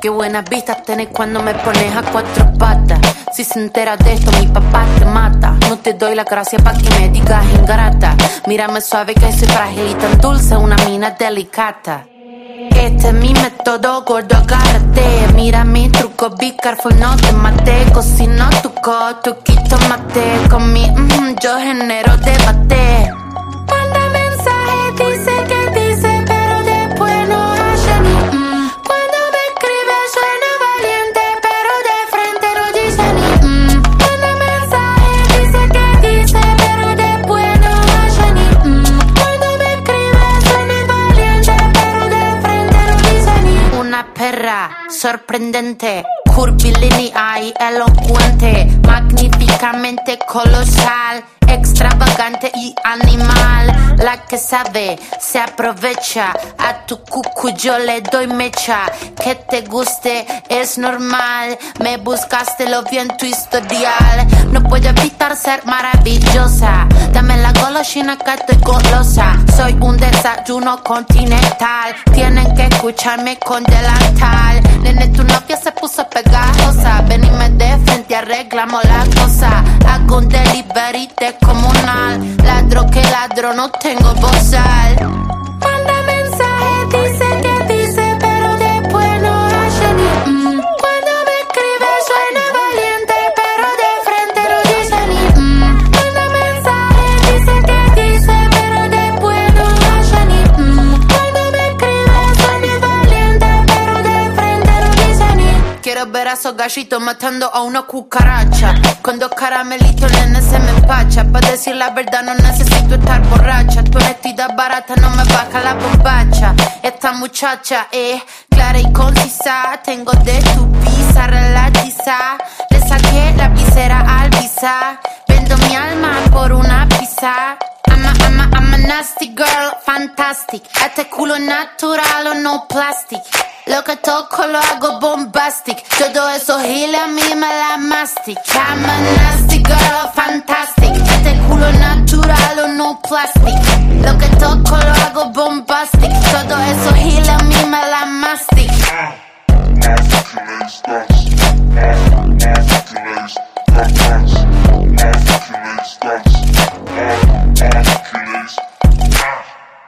Qué buenas vistas tenés cuando me pones a cuatro patas. Si se entera de esto, mi papá te mata. No te doy la gracia pa' que me digas ingrata. Mírame suave que soy frágil y tan dulce, una mina delicata. Este es mi método, gordo, agárrate. Mira mi truco, be careful, no te mate. Cocino tu coto, quito mate. Con mi mm, yo genero debate. Sorprendente, curvilínea y elocuente, magníficamente colosal extravagante y animal. La que sabe se aprovecha. A tu cucu yo le doy mecha. Que te guste es normal. Me buscaste lo vi en tu historial. No puedo evitar ser maravillosa. Dame la golosina que estoy golosa. Soy un desayuno continental. Tienen que escucharme con delantal. Nene, tu novia se puso pegajosa. Venime de frente, arreglamos la cosa. Hago un delivery de comunal. Ladro que ladro, no tengo bozal. Ni Quiero ver a esos gallitos matando a una cucaracha. Con dos caramelitos, nene, se me empacha. Para decir la verdad, no necesito estar borracha. Tu honestidad barata no me baja la bombacha. Esta muchacha es clara y concisa. Tengo de tu pizza relatiza. Le saqué la visera al visa. Vendo mi alma por una pizza. I'm a, I'm a, I'm a nasty girl, fantastic. Este culo natural o no plastic. Lo que toco lo hago bombastic. Todo eso giles a mí me la mastic. I'm a nasty girl, fantastic. Este culo natural o no plastic. Lo que toco lo hago bombastic. Todo eso giles a mí me la mastic. Nasty.